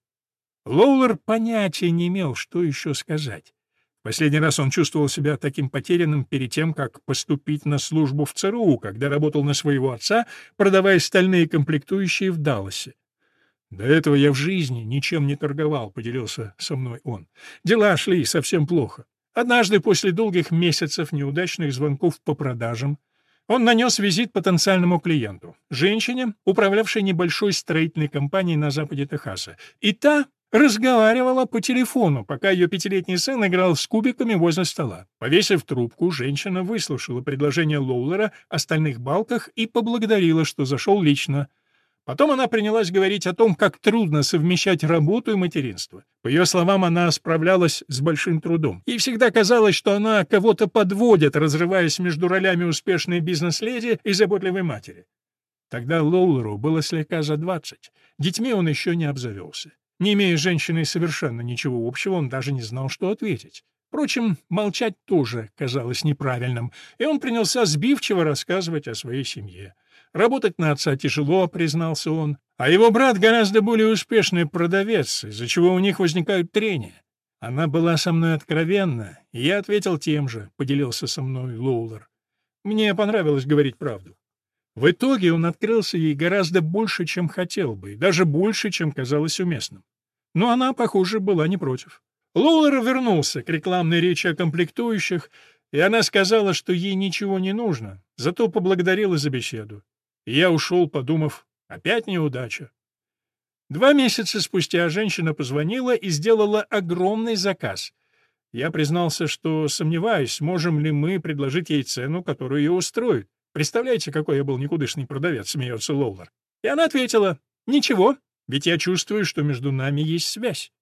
Лоулер понятия не имел, что еще сказать. Последний раз он чувствовал себя таким потерянным перед тем, как поступить на службу в ЦРУ, когда работал на своего отца, продавая стальные комплектующие в Далласе. «До этого я в жизни ничем не торговал», — поделился со мной он. «Дела шли совсем плохо. Однажды, после долгих месяцев неудачных звонков по продажам, он нанес визит потенциальному клиенту, женщине, управлявшей небольшой строительной компанией на западе Техаса. И та разговаривала по телефону, пока ее пятилетний сын играл с кубиками возле стола. Повесив трубку, женщина выслушала предложение Лоулера о стальных балках и поблагодарила, что зашел лично. Потом она принялась говорить о том, как трудно совмещать работу и материнство. По ее словам, она справлялась с большим трудом. Ей всегда казалось, что она кого-то подводит, разрываясь между ролями успешной бизнес-леди и заботливой матери. Тогда Лоулеру было слегка за двадцать. Детьми он еще не обзавелся. Не имея с женщиной совершенно ничего общего, он даже не знал, что ответить. Впрочем, молчать тоже казалось неправильным, и он принялся сбивчиво рассказывать о своей семье. Работать на отца тяжело, признался он, а его брат гораздо более успешный продавец, из-за чего у них возникают трения. Она была со мной откровенна, и я ответил тем же, поделился со мной Лоулер. Мне понравилось говорить правду. В итоге он открылся ей гораздо больше, чем хотел бы, и даже больше, чем казалось уместным. Но она, похоже, была не против. Лоулер вернулся к рекламной речи о комплектующих, и она сказала, что ей ничего не нужно, зато поблагодарила за беседу я ушел, подумав, опять неудача. Два месяца спустя женщина позвонила и сделала огромный заказ. Я признался, что сомневаюсь, сможем ли мы предложить ей цену, которую ее устроит. Представляете, какой я был никудышный продавец, смеется Лоулер. И она ответила, ничего, ведь я чувствую, что между нами есть связь.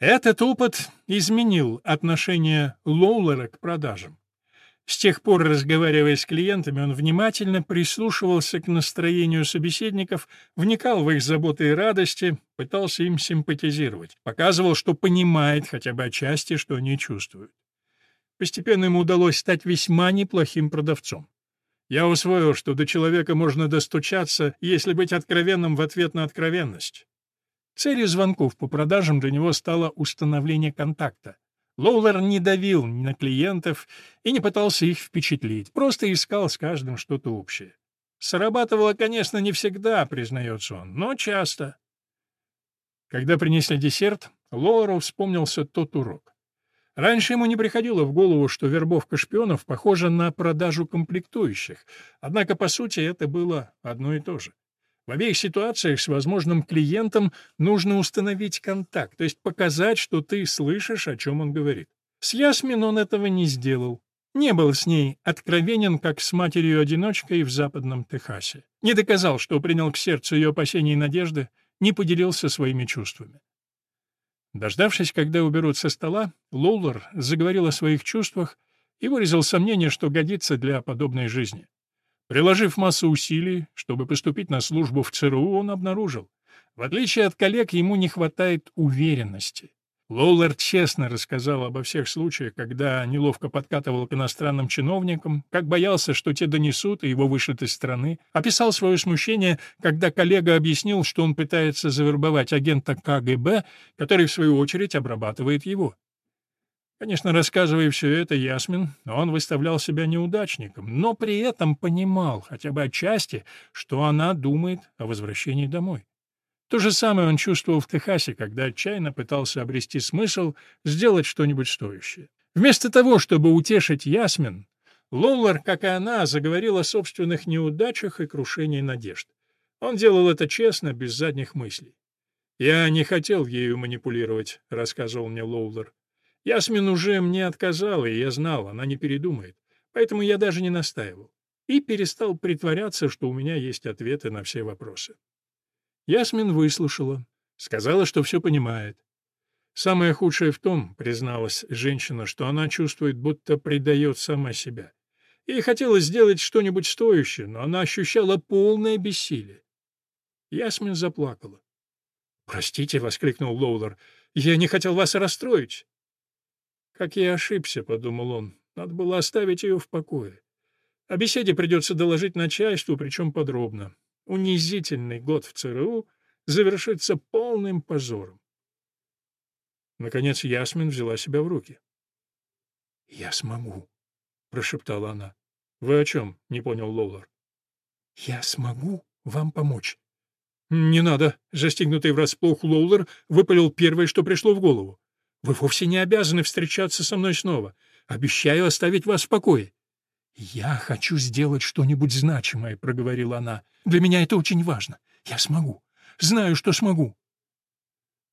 Этот опыт изменил отношение Лоулера к продажам. С тех пор, разговаривая с клиентами, он внимательно прислушивался к настроению собеседников, вникал в их заботы и радости, пытался им симпатизировать, показывал, что понимает хотя бы отчасти, что они чувствуют. Постепенно ему удалось стать весьма неплохим продавцом. Я усвоил, что до человека можно достучаться, если быть откровенным в ответ на откровенность. Целью звонков по продажам для него стало установление контакта. Лоулер не давил ни на клиентов и не пытался их впечатлить, просто искал с каждым что-то общее. Срабатывало, конечно, не всегда, признается он, но часто. Когда принесли десерт, Лоуру вспомнился тот урок. Раньше ему не приходило в голову, что вербовка шпионов похожа на продажу комплектующих, однако, по сути, это было одно и то же. В обеих ситуациях с возможным клиентом нужно установить контакт, то есть показать, что ты слышишь, о чем он говорит. С Ясмин он этого не сделал. Не был с ней откровенен, как с матерью-одиночкой в западном Техасе. Не доказал, что принял к сердцу ее опасения и надежды, не поделился своими чувствами. Дождавшись, когда уберут со стола, Лоулер заговорил о своих чувствах и выразил сомнение, что годится для подобной жизни. Приложив массу усилий, чтобы поступить на службу в ЦРУ, он обнаружил, в отличие от коллег, ему не хватает уверенности. Лоулер честно рассказал обо всех случаях, когда неловко подкатывал к иностранным чиновникам, как боялся, что те донесут и его вышлют из страны, описал свое смущение, когда коллега объяснил, что он пытается завербовать агента КГБ, который, в свою очередь, обрабатывает его. Конечно, рассказывая все это, Ясмин, он выставлял себя неудачником, но при этом понимал, хотя бы отчасти, что она думает о возвращении домой. То же самое он чувствовал в Техасе, когда отчаянно пытался обрести смысл сделать что-нибудь стоящее. Вместо того, чтобы утешить Ясмин, Лоулер, как и она, заговорил о собственных неудачах и крушении надежд. Он делал это честно, без задних мыслей. «Я не хотел ею манипулировать», — рассказывал мне Лоулер. Ясмин уже мне отказала, и я знал, она не передумает. Поэтому я даже не настаивал. и перестал притворяться, что у меня есть ответы на все вопросы. Ясмин выслушала, сказала, что все понимает. Самое худшее в том, призналась женщина, что она чувствует, будто предает сама себя. Ей хотелось сделать что-нибудь стоящее, но она ощущала полное бессилие. Ясмин заплакала. «Простите», — воскликнул Лоулер, — «я не хотел вас расстроить». «Как я ошибся», — подумал он, — «надо было оставить ее в покое. О беседе придется доложить начальству, причем подробно. Унизительный год в ЦРУ завершится полным позором». Наконец Ясмин взяла себя в руки. «Я смогу», — прошептала она. «Вы о чем?» — не понял Лоулер. «Я смогу вам помочь». «Не надо!» — застигнутый врасплох Лоулер выпалил первое, что пришло в голову. «Вы вовсе не обязаны встречаться со мной снова. Обещаю оставить вас в покое». «Я хочу сделать что-нибудь значимое», — проговорила она. «Для меня это очень важно. Я смогу. Знаю, что смогу».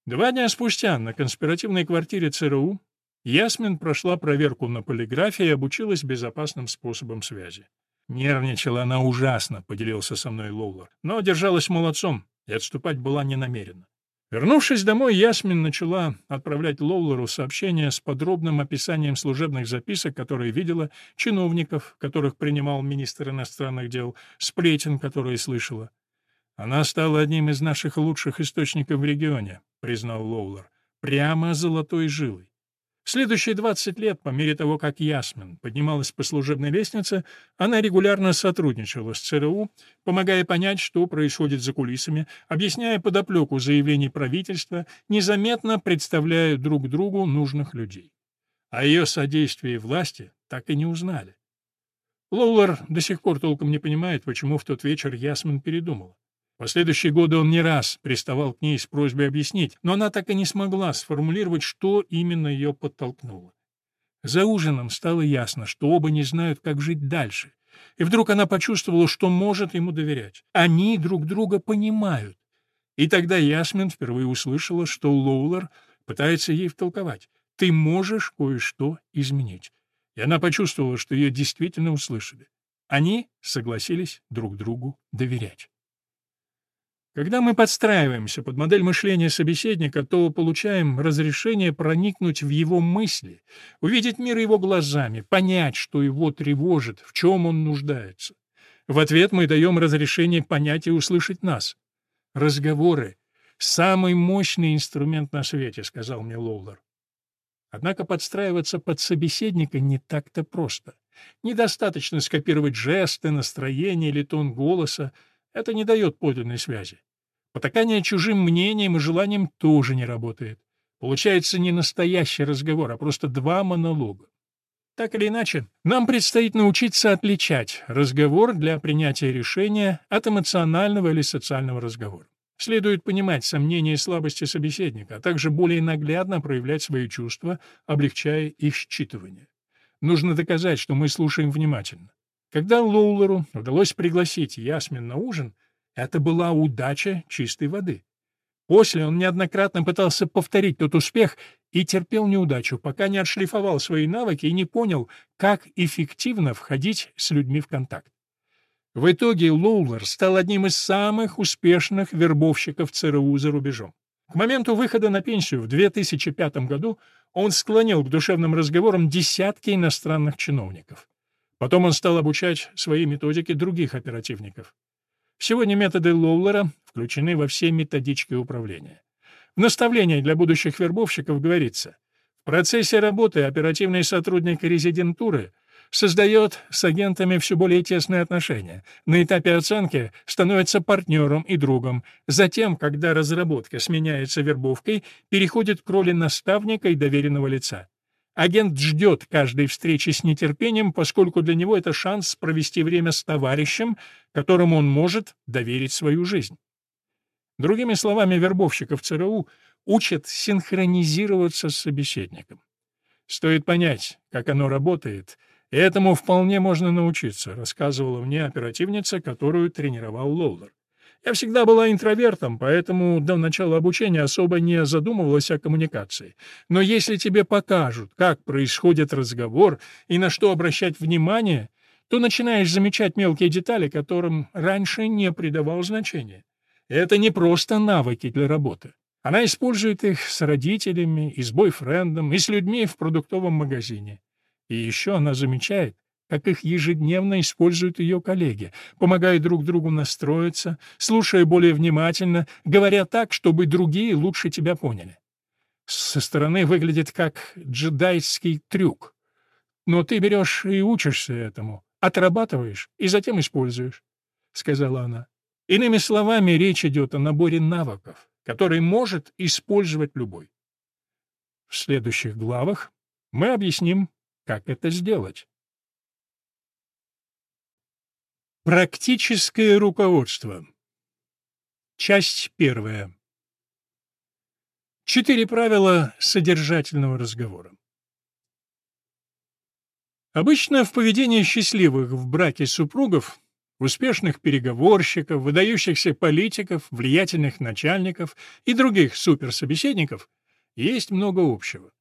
Два дня спустя на конспиративной квартире ЦРУ Ясмин прошла проверку на полиграфе и обучилась безопасным способам связи. Нервничала она ужасно, поделился со мной Лоулер, но держалась молодцом и отступать была не намерена. Вернувшись домой, Ясмин начала отправлять Лоулеру сообщения с подробным описанием служебных записок, которые видела, чиновников, которых принимал министр иностранных дел, сплетен, которые слышала. «Она стала одним из наших лучших источников в регионе», — признал Лоулер, — «прямо золотой жилой. Следующие 20 лет, по мере того, как Ясмин поднималась по служебной лестнице, она регулярно сотрудничала с ЦРУ, помогая понять, что происходит за кулисами, объясняя подоплеку заявлений правительства, незаметно представляя друг другу нужных людей. О ее содействии власти так и не узнали. Лоулер до сих пор толком не понимает, почему в тот вечер Ясмин передумал. Последующие годы он не раз приставал к ней с просьбой объяснить, но она так и не смогла сформулировать, что именно ее подтолкнуло. За ужином стало ясно, что оба не знают, как жить дальше. И вдруг она почувствовала, что может ему доверять. Они друг друга понимают. И тогда Ясмин впервые услышала, что Лоулер пытается ей втолковать. «Ты можешь кое-что изменить». И она почувствовала, что ее действительно услышали. Они согласились друг другу доверять. Когда мы подстраиваемся под модель мышления собеседника, то получаем разрешение проникнуть в его мысли, увидеть мир его глазами, понять, что его тревожит, в чем он нуждается. В ответ мы даем разрешение понять и услышать нас. Разговоры — самый мощный инструмент на свете, — сказал мне Лоулер. Однако подстраиваться под собеседника не так-то просто. Недостаточно скопировать жесты, настроение или тон голоса — это не дает подлинной связи. Потакание чужим мнением и желанием тоже не работает. Получается не настоящий разговор, а просто два монолога. Так или иначе, нам предстоит научиться отличать разговор для принятия решения от эмоционального или социального разговора. Следует понимать сомнения и слабости собеседника, а также более наглядно проявлять свои чувства, облегчая их считывание. Нужно доказать, что мы слушаем внимательно. Когда Лоулеру удалось пригласить Ясмин на ужин, это была удача чистой воды. После он неоднократно пытался повторить тот успех и терпел неудачу, пока не отшлифовал свои навыки и не понял, как эффективно входить с людьми в контакт. В итоге Лоулер стал одним из самых успешных вербовщиков ЦРУ за рубежом. К моменту выхода на пенсию в 2005 году он склонил к душевным разговорам десятки иностранных чиновников. Потом он стал обучать свои методики других оперативников. Сегодня методы Лоулера включены во все методички управления. В наставлении для будущих вербовщиков говорится, в процессе работы оперативный сотрудник резидентуры создает с агентами все более тесные отношения. На этапе оценки становится партнером и другом. Затем, когда разработка сменяется вербовкой, переходит к роли наставника и доверенного лица. Агент ждет каждой встречи с нетерпением, поскольку для него это шанс провести время с товарищем, которому он может доверить свою жизнь. Другими словами, вербовщиков ЦРУ учат синхронизироваться с собеседником. Стоит понять, как оно работает, этому вполне можно научиться, рассказывала мне оперативница, которую тренировал Лоулер. Я всегда была интровертом, поэтому до начала обучения особо не задумывалась о коммуникации. Но если тебе покажут, как происходит разговор и на что обращать внимание, то начинаешь замечать мелкие детали, которым раньше не придавал значения. Это не просто навыки для работы. Она использует их с родителями, и с бойфрендом, и с людьми в продуктовом магазине. И еще она замечает, как их ежедневно используют ее коллеги, помогая друг другу настроиться, слушая более внимательно, говоря так, чтобы другие лучше тебя поняли. Со стороны выглядит как джедайский трюк. Но ты берешь и учишься этому, отрабатываешь и затем используешь, — сказала она. Иными словами, речь идет о наборе навыков, который может использовать любой. В следующих главах мы объясним, как это сделать. Практическое руководство. Часть первая. Четыре правила содержательного разговора. Обычно в поведении счастливых в браке супругов, успешных переговорщиков, выдающихся политиков, влиятельных начальников и других суперсобеседников есть много общего.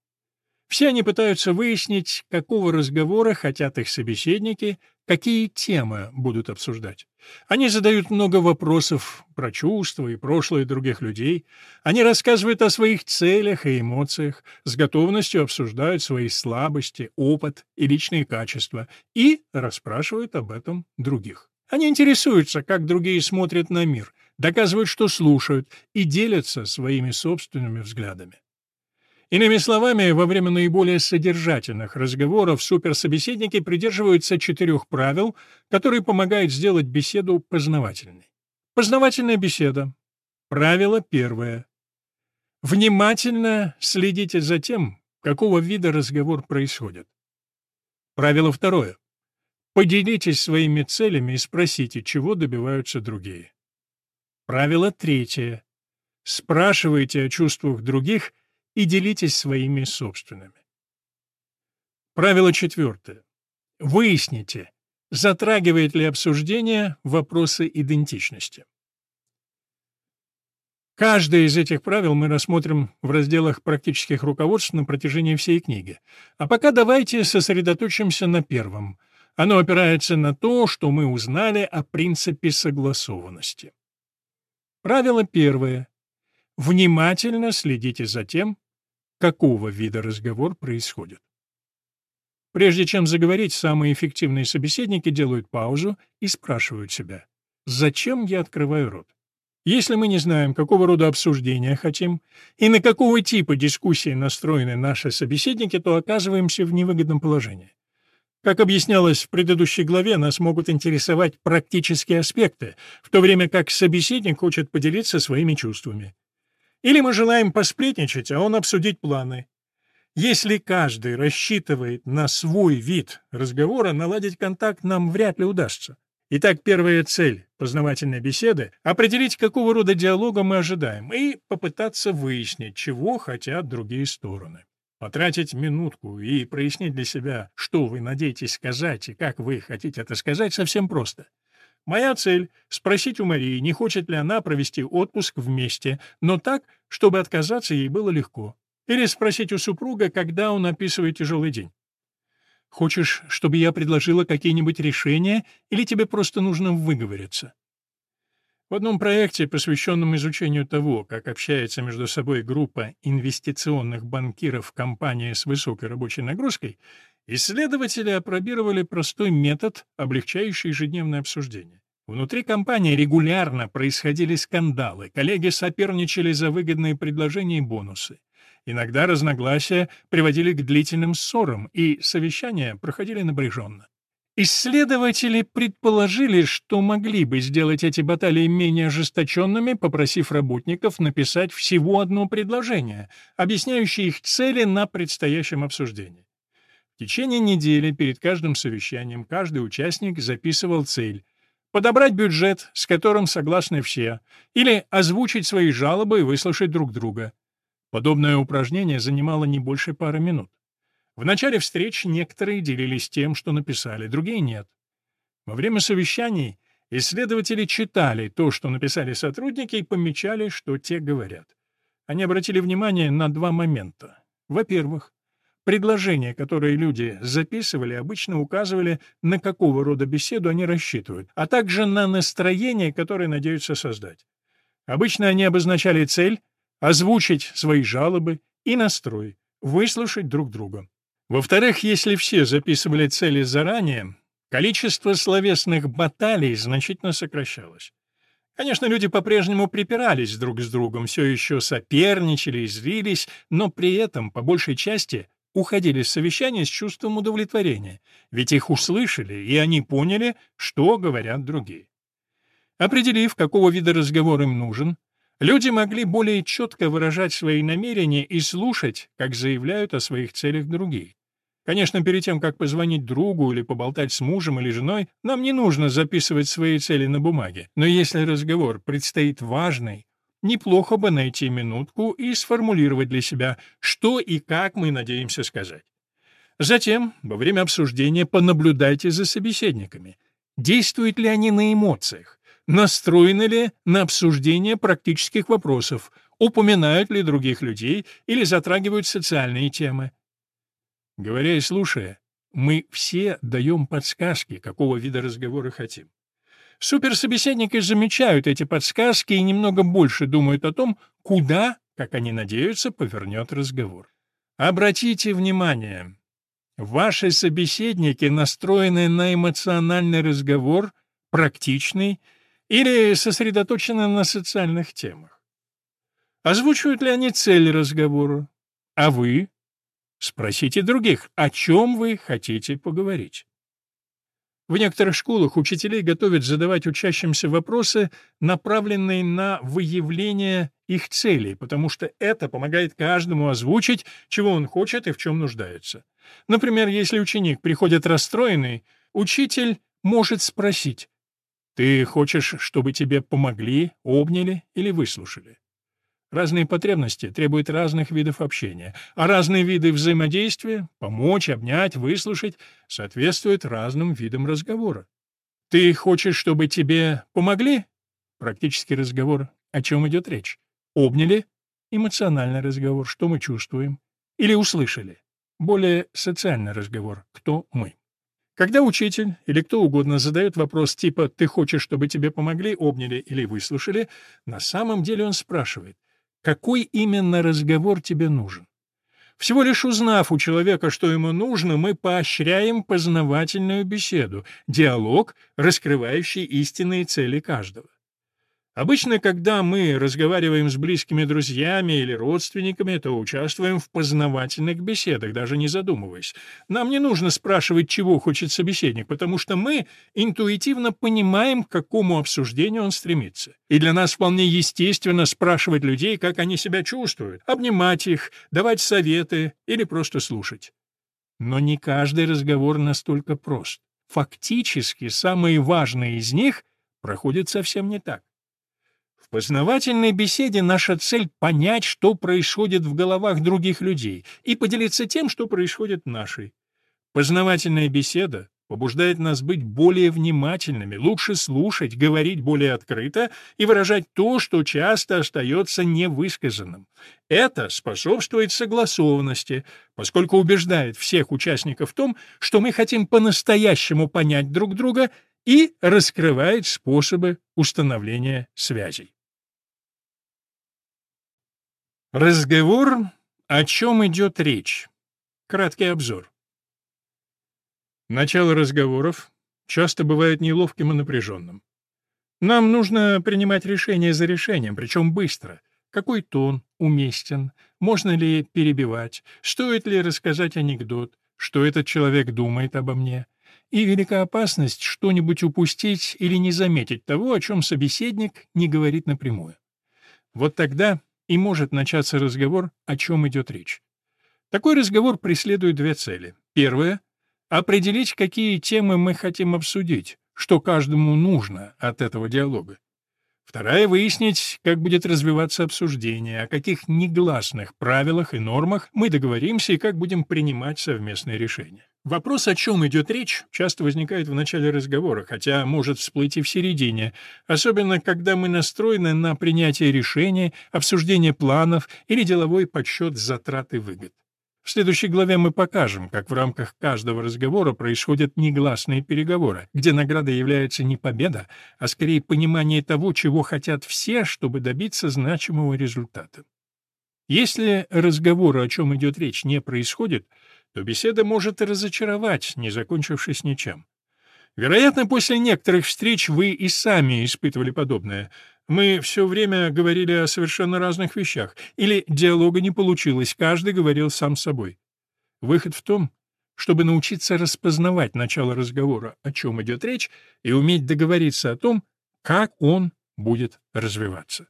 Все они пытаются выяснить, какого разговора хотят их собеседники, какие темы будут обсуждать. Они задают много вопросов про чувства и прошлое других людей. Они рассказывают о своих целях и эмоциях, с готовностью обсуждают свои слабости, опыт и личные качества и расспрашивают об этом других. Они интересуются, как другие смотрят на мир, доказывают, что слушают и делятся своими собственными взглядами. Иными словами, во время наиболее содержательных разговоров суперсобеседники придерживаются четырех правил, которые помогают сделать беседу познавательной. Познавательная беседа. Правило первое. Внимательно следите за тем, какого вида разговор происходит. Правило второе. Поделитесь своими целями и спросите, чего добиваются другие. Правило третье. Спрашивайте о чувствах других и делитесь своими собственными. Правило четвертое. Выясните, затрагивает ли обсуждение вопросы идентичности. Каждое из этих правил мы рассмотрим в разделах практических руководств на протяжении всей книги. А пока давайте сосредоточимся на первом. Оно опирается на то, что мы узнали о принципе согласованности. Правило первое. Внимательно следите за тем, какого вида разговор происходит. Прежде чем заговорить, самые эффективные собеседники делают паузу и спрашивают себя, зачем я открываю рот? Если мы не знаем, какого рода обсуждения хотим и на какого типа дискуссии настроены наши собеседники, то оказываемся в невыгодном положении. Как объяснялось в предыдущей главе, нас могут интересовать практические аспекты, в то время как собеседник хочет поделиться своими чувствами. Или мы желаем посплетничать, а он обсудить планы. Если каждый рассчитывает на свой вид разговора, наладить контакт нам вряд ли удастся. Итак, первая цель познавательной беседы — определить, какого рода диалога мы ожидаем, и попытаться выяснить, чего хотят другие стороны. Потратить минутку и прояснить для себя, что вы надеетесь сказать и как вы хотите это сказать, совсем просто. Моя цель — спросить у Марии, не хочет ли она провести отпуск вместе, но так, чтобы отказаться ей было легко. Или спросить у супруга, когда он описывает тяжелый день. Хочешь, чтобы я предложила какие-нибудь решения, или тебе просто нужно выговориться? В одном проекте, посвященном изучению того, как общается между собой группа инвестиционных банкиров компании с высокой рабочей нагрузкой, исследователи опробировали простой метод, облегчающий ежедневное обсуждение. Внутри компании регулярно происходили скандалы, коллеги соперничали за выгодные предложения и бонусы. Иногда разногласия приводили к длительным ссорам, и совещания проходили напряженно. Исследователи предположили, что могли бы сделать эти баталии менее ожесточенными, попросив работников написать всего одно предложение, объясняющее их цели на предстоящем обсуждении. В течение недели перед каждым совещанием каждый участник записывал цель подобрать бюджет, с которым согласны все, или озвучить свои жалобы и выслушать друг друга. Подобное упражнение занимало не больше пары минут. В начале встреч некоторые делились тем, что написали, другие нет. Во время совещаний исследователи читали то, что написали сотрудники, и помечали, что те говорят. Они обратили внимание на два момента. Во-первых, предложения, которые люди записывали, обычно указывали, на какого рода беседу они рассчитывают, а также на настроение, которое надеются создать. Обычно они обозначали цель, озвучить свои жалобы и настрой, выслушать друг друга. Во-вторых, если все записывали цели заранее, количество словесных баталий значительно сокращалось. Конечно, люди по-прежнему припирались друг с другом, все еще соперничали и злились, но при этом, по большей части, уходили с совещания с чувством удовлетворения, ведь их услышали, и они поняли, что говорят другие. Определив, какого вида разговор им нужен, люди могли более четко выражать свои намерения и слушать, как заявляют о своих целях другие. Конечно, перед тем, как позвонить другу или поболтать с мужем или женой, нам не нужно записывать свои цели на бумаге. Но если разговор предстоит важный, неплохо бы найти минутку и сформулировать для себя, что и как мы надеемся сказать. Затем, во время обсуждения, понаблюдайте за собеседниками. Действуют ли они на эмоциях? Настроены ли на обсуждение практических вопросов? Упоминают ли других людей или затрагивают социальные темы? Говоря и слушая, мы все даем подсказки, какого вида разговора хотим. Суперсобеседники замечают эти подсказки и немного больше думают о том, куда, как они надеются, повернет разговор. Обратите внимание, ваши собеседники настроены на эмоциональный разговор, практичный или сосредоточены на социальных темах. Озвучивают ли они цель разговора? А вы? Спросите других, о чем вы хотите поговорить. В некоторых школах учителей готовят задавать учащимся вопросы, направленные на выявление их целей, потому что это помогает каждому озвучить, чего он хочет и в чем нуждается. Например, если ученик приходит расстроенный, учитель может спросить, «Ты хочешь, чтобы тебе помогли, обняли или выслушали?» Разные потребности требуют разных видов общения, а разные виды взаимодействия — помочь, обнять, выслушать — соответствуют разным видам разговора. Ты хочешь, чтобы тебе помогли? Практический разговор. О чем идет речь? Обняли? Эмоциональный разговор. Что мы чувствуем? Или услышали? Более социальный разговор. Кто мы? Когда учитель или кто угодно задает вопрос типа «ты хочешь, чтобы тебе помогли, обняли или выслушали», на самом деле он спрашивает — какой именно разговор тебе нужен. Всего лишь узнав у человека, что ему нужно, мы поощряем познавательную беседу, диалог, раскрывающий истинные цели каждого. Обычно, когда мы разговариваем с близкими друзьями или родственниками, то участвуем в познавательных беседах, даже не задумываясь. Нам не нужно спрашивать, чего хочет собеседник, потому что мы интуитивно понимаем, к какому обсуждению он стремится. И для нас вполне естественно спрашивать людей, как они себя чувствуют, обнимать их, давать советы или просто слушать. Но не каждый разговор настолько прост. Фактически, самые важные из них проходят совсем не так. В познавательной беседе наша цель — понять, что происходит в головах других людей, и поделиться тем, что происходит нашей. Познавательная беседа побуждает нас быть более внимательными, лучше слушать, говорить более открыто и выражать то, что часто остается невысказанным. Это способствует согласованности, поскольку убеждает всех участников в том, что мы хотим по-настоящему понять друг друга и раскрывает способы установления связей. Разговор, о чем идет речь. Краткий обзор. Начало разговоров часто бывает неловким и напряженным. Нам нужно принимать решение за решением, причем быстро. Какой тон уместен, можно ли перебивать, стоит ли рассказать анекдот, что этот человек думает обо мне. И велика опасность что-нибудь упустить или не заметить того, о чем собеседник не говорит напрямую. Вот тогда и может начаться разговор, о чем идет речь. Такой разговор преследует две цели. Первая — определить, какие темы мы хотим обсудить, что каждому нужно от этого диалога. Вторая — выяснить, как будет развиваться обсуждение, о каких негласных правилах и нормах мы договоримся и как будем принимать совместные решения. Вопрос, о чем идет речь, часто возникает в начале разговора, хотя может всплыть и в середине, особенно когда мы настроены на принятие решений, обсуждение планов или деловой подсчет затрат и выгод. В следующей главе мы покажем, как в рамках каждого разговора происходят негласные переговоры, где наградой является не победа, а скорее понимание того, чего хотят все, чтобы добиться значимого результата. Если разговора, о чем идет речь, не происходит, то беседа может и разочаровать, не закончившись ничем. Вероятно, после некоторых встреч вы и сами испытывали подобное. Мы все время говорили о совершенно разных вещах, или диалога не получилось, каждый говорил сам с собой. Выход в том, чтобы научиться распознавать начало разговора, о чем идет речь, и уметь договориться о том, как он будет развиваться.